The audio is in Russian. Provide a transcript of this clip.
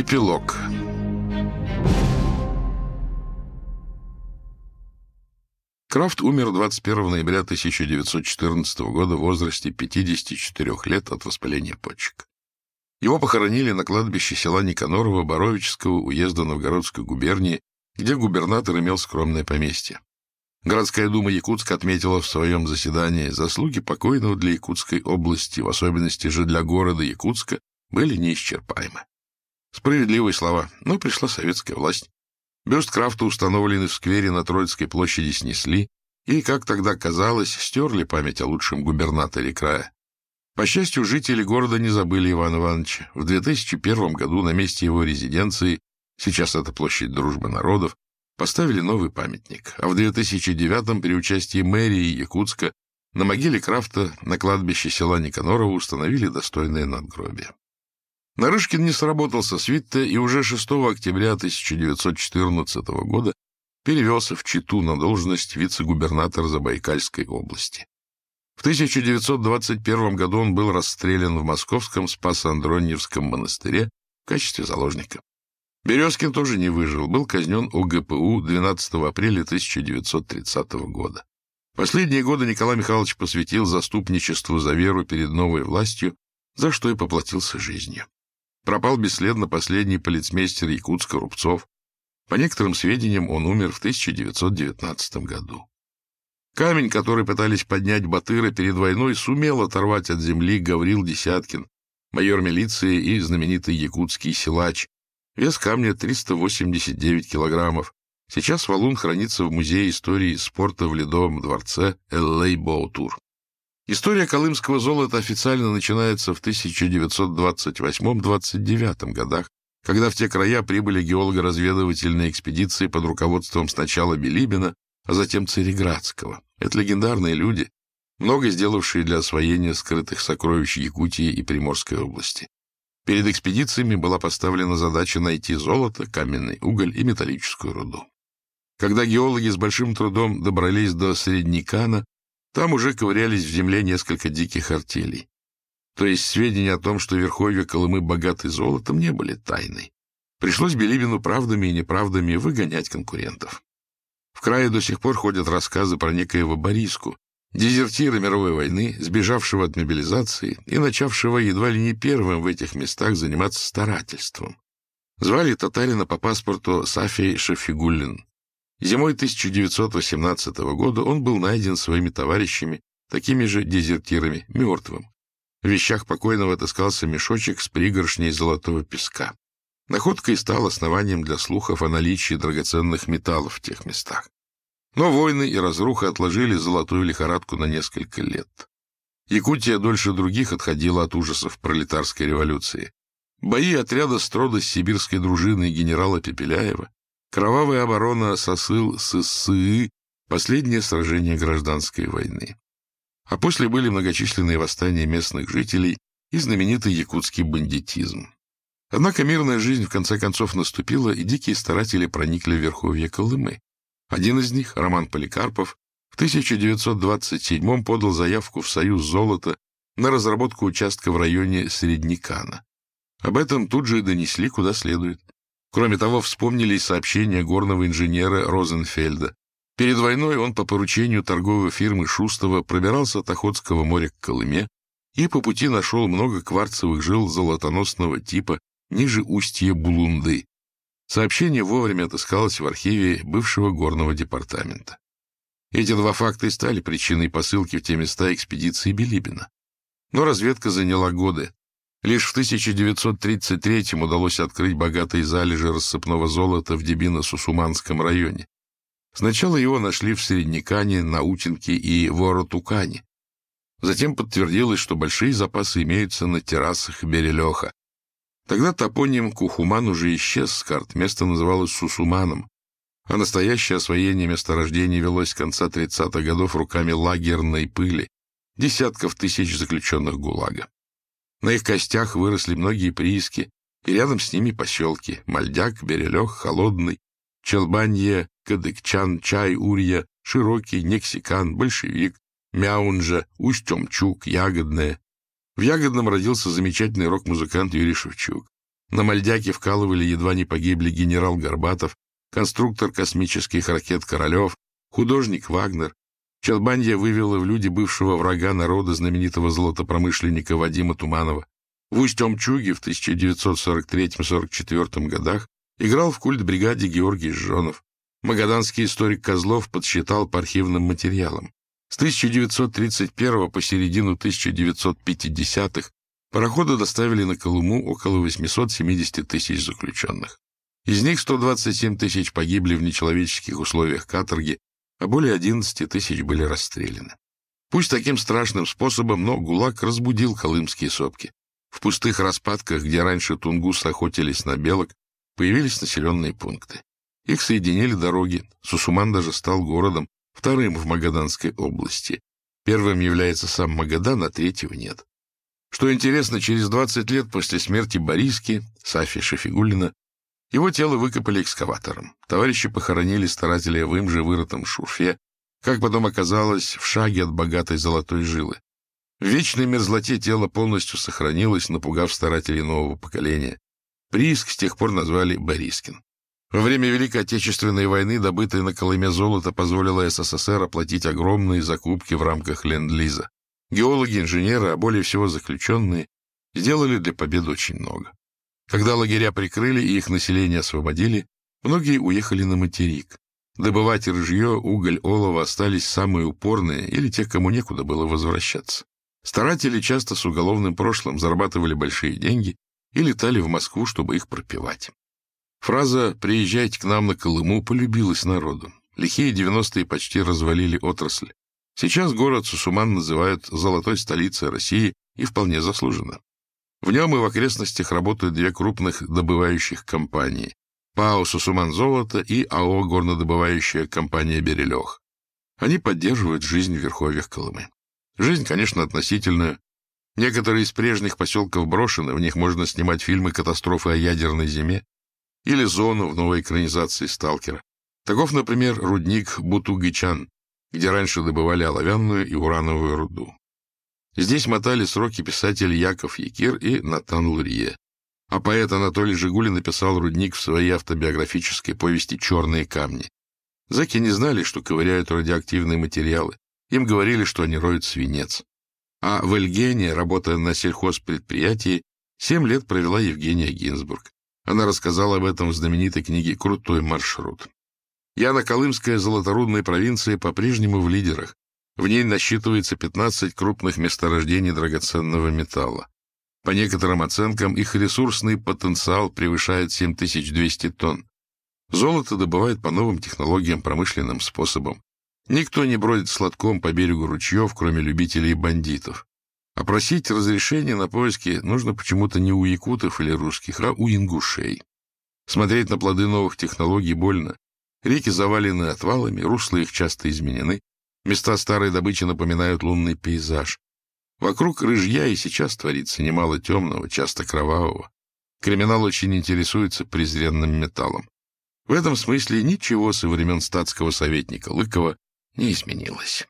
Эпилог Крафт умер 21 ноября 1914 года в возрасте 54 лет от воспаления почек. Его похоронили на кладбище села Никанорова Боровического уезда Новгородской губернии, где губернатор имел скромное поместье. Городская дума Якутска отметила в своем заседании заслуги покойного для Якутской области, в особенности же для города Якутска, были неисчерпаемы. Справедливые слова, но пришла советская власть. Бюст Крафта, установленный в сквере на Троицкой площади, снесли и, как тогда казалось, стерли память о лучшем губернаторе края. По счастью, жители города не забыли Ивана Ивановича. В 2001 году на месте его резиденции, сейчас это площадь Дружбы народов, поставили новый памятник, а в 2009 при участии мэрии Якутска на могиле Крафта на кладбище села Никанорова установили достойное надгробие. Нарышкин не сработался с Витте и уже 6 октября 1914 года перевелся в Читу на должность вице-губернатора Забайкальской области. В 1921 году он был расстрелян в московском Спасо-Андроньевском монастыре в качестве заложника. Березкин тоже не выжил, был казнен ОГПУ 12 апреля 1930 года. Последние годы Николай Михайлович посвятил заступничеству за веру перед новой властью, за что и поплатился жизнью. Пропал бесследно последний полицмейстер Якутска Рубцов. По некоторым сведениям, он умер в 1919 году. Камень, который пытались поднять Батыра перед войной, сумел оторвать от земли Гаврил Десяткин, майор милиции и знаменитый якутский силач. Вес камня 389 килограммов. Сейчас валун хранится в Музее истории спорта в Ледовом дворце Эллей Боутур. История колымского золота официально начинается в 1928-29 годах, когда в те края прибыли геолого-разведывательные экспедиции под руководством сначала Билибина, а затем Цареградского. Это легендарные люди, много сделавшие для освоения скрытых сокровищ Якутии и Приморской области. Перед экспедициями была поставлена задача найти золото, каменный уголь и металлическую руду. Когда геологи с большим трудом добрались до Среднекана, там уже ковырялись в земле несколько диких артелей. То есть сведения о том, что верховья Колымы богаты золотом, не были тайной. Пришлось Белибину правдами и неправдами выгонять конкурентов. В крае до сих пор ходят рассказы про некоего Бориску, дезертира мировой войны, сбежавшего от мобилизации и начавшего едва ли не первым в этих местах заниматься старательством. Звали татарина по паспорту Сафий Шафигуллин. Зимой 1918 года он был найден своими товарищами, такими же дезертирами, мертвым. В вещах покойного отыскался мешочек с пригоршней золотого песка. Находка и стал основанием для слухов о наличии драгоценных металлов в тех местах. Но войны и разруха отложили золотую лихорадку на несколько лет. Якутия дольше других отходила от ужасов пролетарской революции. Бои отряда Строда с сибирской дружиной генерала Пепеляева, кровавая оборона Сосыл Сыссы, последнее сражение гражданской войны. А после были многочисленные восстания местных жителей и знаменитый якутский бандитизм. Однако мирная жизнь в конце концов наступила, и дикие старатели проникли в верховье Колымы. Один из них, Роман Поликарпов, в 1927 подал заявку в Союз золота на разработку участка в районе Среднекана. Об этом тут же и донесли куда следует. Кроме того, вспомнили сообщения горного инженера Розенфельда. Перед войной он по поручению торговой фирмы Шустова пробирался от Охотского моря к Колыме и по пути нашел много кварцевых жил золотоносного типа ниже устья Булунды. Сообщение вовремя отыскалось в архиве бывшего горного департамента. Эти два факта и стали причиной посылки в те места экспедиции Билибина. Но разведка заняла годы. Лишь в 1933 удалось открыть богатые залежи рассыпного золота в Дебино-Сусуманском районе. Сначала его нашли в Среднекане, Наутинке и Воротукане. Затем подтвердилось, что большие запасы имеются на террасах Берелеха, Тогда топоним Кухуман уже исчез с карт, место называлось Сусуманом, а настоящее освоение месторождений велось с конца 30-х годов руками лагерной пыли, десятков тысяч заключенных ГУЛАГа. На их костях выросли многие прииски, и рядом с ними поселки — Мальдяк, Берелех, Холодный, Челбанье, Кадыкчан, Чай-Урья, Широкий, Нексикан, Большевик, Мяунжа, Усть-Омчук, Ягодное, в Ягодном родился замечательный рок-музыкант Юрий Шевчук. На Мальдяке вкалывали едва не погибли генерал Горбатов, конструктор космических ракет Королев, художник Вагнер. Челбандия вывела в люди бывшего врага народа знаменитого золотопромышленника Вадима Туманова. В Усть-Омчуге в 1943-44 годах играл в культ-бригаде Георгий Жжонов. Магаданский историк Козлов подсчитал по архивным материалам. С 1931 по середину 1950-х пароходы доставили на Колыму около 870 тысяч заключенных. Из них 127 тысяч погибли в нечеловеческих условиях каторги, а более 11 тысяч были расстреляны. Пусть таким страшным способом, но ГУЛАГ разбудил колымские сопки. В пустых распадках, где раньше тунгусы охотились на белок, появились населенные пункты. Их соединили дороги, Сусуман даже стал городом, вторым в Магаданской области. Первым является сам Магадан, а третьего нет. Что интересно, через 20 лет после смерти Бориски, Сафи Шефигулина, его тело выкопали экскаватором. Товарищи похоронили старателя в им же вырытом шурфе, как потом оказалось, в шаге от богатой золотой жилы. В вечной мерзлоте тело полностью сохранилось, напугав старателей нового поколения. Прииск с тех пор назвали Борискин. Во время Великой Отечественной войны добытое на Колыме золото позволило СССР оплатить огромные закупки в рамках Ленд-Лиза. Геологи, инженеры, а более всего заключенные, сделали для победы очень много. Когда лагеря прикрыли и их население освободили, многие уехали на материк. Добывать ржье, уголь, олово остались самые упорные или те, кому некуда было возвращаться. Старатели часто с уголовным прошлым зарабатывали большие деньги и летали в Москву, чтобы их пропивать. Фраза «приезжайте к нам на Колыму» полюбилась народу. Лихие девяностые почти развалили отрасль. Сейчас город Сусуман называют «золотой столицей России» и вполне заслуженно. В нем и в окрестностях работают две крупных добывающих компании – ПАО «Сусуман Золото» и АО «Горнодобывающая компания Берелех». Они поддерживают жизнь в верховьях Колымы. Жизнь, конечно, относительная. Некоторые из прежних поселков брошены, в них можно снимать фильмы «Катастрофы о ядерной зиме» или «Зону» в новой экранизации «Сталкера». Таков, например, рудник Бутугичан, где раньше добывали оловянную и урановую руду. Здесь мотали сроки писатели Яков Якир и Натан Лурье. А поэт Анатолий Жигулин написал рудник в своей автобиографической повести «Черные камни». Заки не знали, что ковыряют радиоактивные материалы, им говорили, что они роют свинец. А в Эльгене, работая на сельхозпредприятии, семь лет провела Евгения Гинзбург. Она рассказала об этом в знаменитой книге «Крутой маршрут». Яно-Колымская золоторудная провинция по-прежнему в лидерах. В ней насчитывается 15 крупных месторождений драгоценного металла. По некоторым оценкам, их ресурсный потенциал превышает 7200 тонн. Золото добывают по новым технологиям, промышленным способам. Никто не бродит сладком по берегу ручьев, кроме любителей бандитов. А просить разрешения на поиски нужно почему-то не у якутов или русских, а у ингушей. Смотреть на плоды новых технологий больно. Реки завалены отвалами, русла их часто изменены. Места старой добычи напоминают лунный пейзаж. Вокруг рыжья и сейчас творится немало темного, часто кровавого. Криминал очень интересуется презренным металлом. В этом смысле ничего со времен статского советника Лыкова не изменилось.